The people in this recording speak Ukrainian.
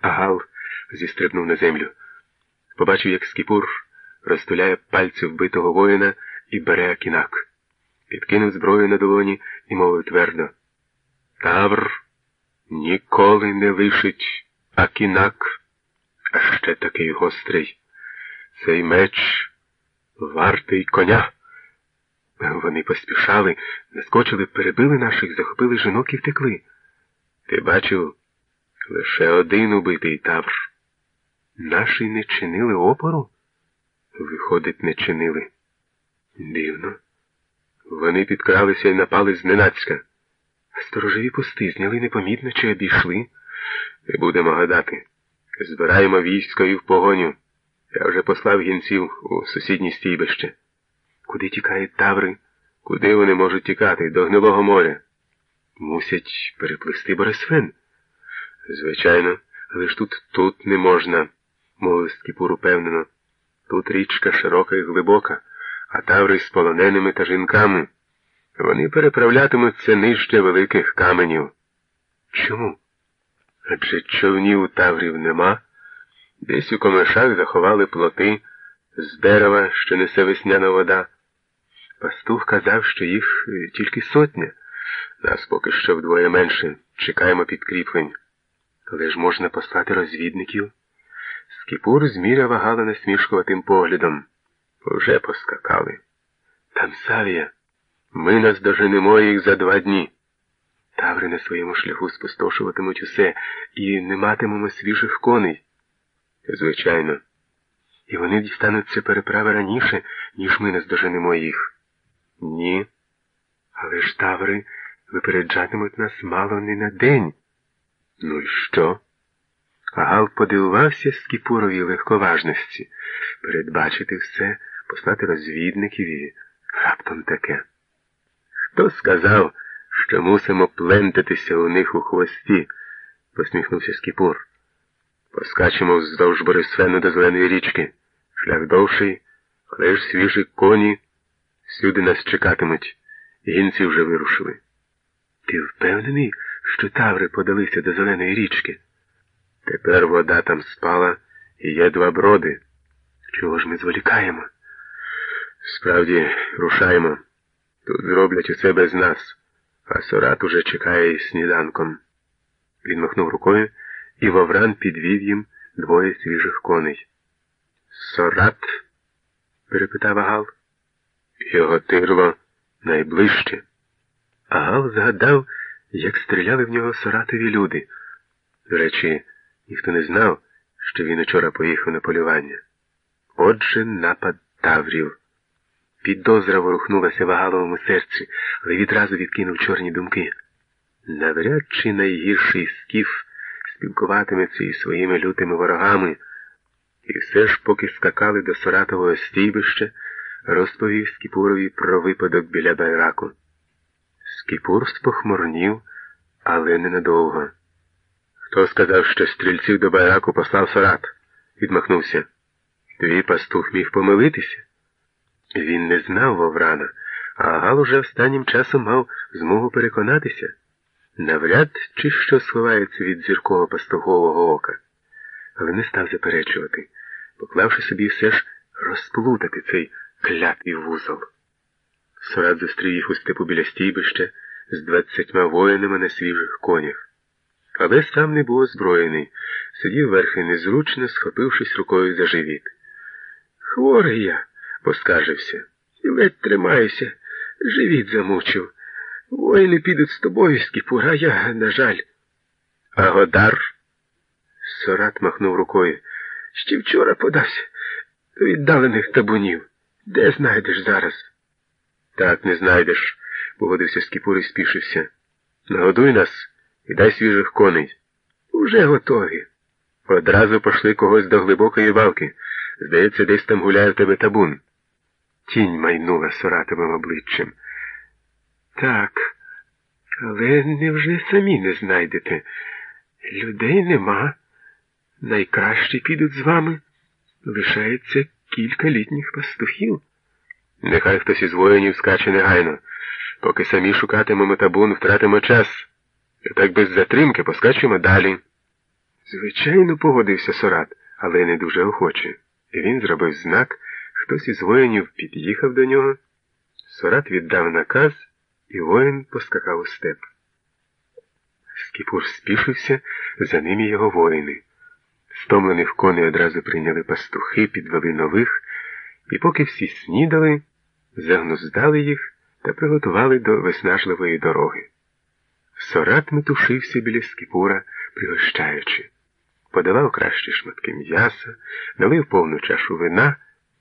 Агал зістрибнув на землю. Побачив, як Скіпур розтуляє пальці вбитого воїна і бере акінак. Підкинув зброю на долоні і мовив твердо. Тавр ніколи не лишить акінак, а ще такий гострий. Цей меч вартий коня. Вони поспішали, наскочили, перебили наших, захопили жінок і втекли. Ти бачив лише один убитий тавр. Наші не чинили опору? Виходить, не чинили. Дивно. Вони підкралися і напали зненацька. Сторожові пусти зняли непомітно чи обійшли. Не будемо гадати. Збираємо військо і в погоню. Я вже послав гінців у сусіднє стійбище. Куди тікають таври? Куди вони можуть тікати? До Гнилого моря. Мусять переплисти Борисфен. Звичайно, але ж тут тут не можна, мовив Скіпур упевнено. Тут річка широка і глибока, а таври з полоненими та жінками. Вони переправлятимуться нижче великих каменів. Чому? Адже човнів таврів нема. Десь у комишах заховали плоти з дерева, що несе весняна вода. Пастух казав, що їх е, тільки сотня. Нас поки що вдвоє менше. Чекаємо підкріплень. Але ж можна послати розвідників. Скіпур зміря вагала насмішкуватим поглядом. Вже поскакали. Там Савія. Ми наздоженемо їх за два дні. Таври на своєму шляху спустошуватимуть усе і не матимемо свіжих коней. Звичайно. І вони дістануться переправи раніше, ніж ми наздоженемо їх. Ні. Але ж таври випереджатимуть нас мало не на день. Ну і що? Гал подивувався Скіпуровій легковажності передбачити все, послати розвідників і раптом таке. Хто сказав, що мусимо плентатися у них у хвості? посміхнувся Скіпур. Поскачемо вздовж Борисфену до Зеленої річки. Шлях довший, але ж свіжі коні. Сюди нас чекатимуть. Гінці вже вирушили. Ти впевнений, що таври подалися до Зеленої річки? Тепер вода там спала і є два броди. Чого ж ми зволікаємо? Справді, рушаємо. Тут зроблять усе без нас, а Сорат уже чекає сніданком. Він махнув рукою, і Вовран підвів їм двоє свіжих коней. Сорат? перепитав Агал. Його тирло найближче. Агал згадав, як стріляли в нього соратові люди. Речі, ніхто не знав, що він учора поїхав на полювання. Отже, напад таврів. Підозра ворухнулася в Агаловому серці, але відразу відкинув чорні думки. Навряд чи найгірший скіф спілкуватиметься із своїми лютими ворогами, і все ж, поки скакали до Соратового стійбища, розповів Скіпурові про випадок біля байраку. Скіпур спохмурнів, але ненадовго. Хто сказав, що стрільців до байраку послав Сорат? відмахнувся. Твій пастух міг помилитися. Він не знав Воврана, а Гал уже останнім часом мав змогу переконатися. Навряд чи що сховається від зіркового пастухового ока, але не став заперечувати, поклавши собі все ж розплутати цей клятий вузол. Сорат зустрів їх у степу біля стійбища з двадцятьма воїнами на свіжих конях. Але сам не був озброєний, сидів верхи незручно, схопившись рукою за живіт. Хворий я, поскаржився, і ледь тримаюся, живіт замучив. Воїни підуть з тобою, Скіпур, а я, на жаль. А Годар? Сорат махнув рукою. Ще вчора подався віддалених табунів. Де знайдеш зараз? Так не знайдеш, погодився Скіпур і спішився. Нагодуй нас і дай свіжих коней. Уже готові. Одразу пошли когось до глибокої балки. Здається, десь там гуляє в тебе табун. Тінь майнула соратовим обличчям. Так, але невже самі не знайдете? Людей нема. Найкраще підуть з вами. Лишається кілька літніх пастухів. Нехай хтось із воїнів скаче негайно. Поки самі шукатимемо табун, втратимо час. І так без затримки поскачемо далі. Звичайно, погодився Сорат, але не дуже охоче. І він зробив знак, хтось із воїнів під'їхав до нього. Сорат віддав наказ, і воїн поскакав у степ. Скіпур спішився, за ним і його воїни. Стомлених коней одразу прийняли пастухи, підвели нових, і поки всі снідали, загнуздали їх та приготували до виснажливої дороги. Сорат метушився біля скіпура, пригощаючи, подавав кращі шматки м'яса, налив повну чашу вина.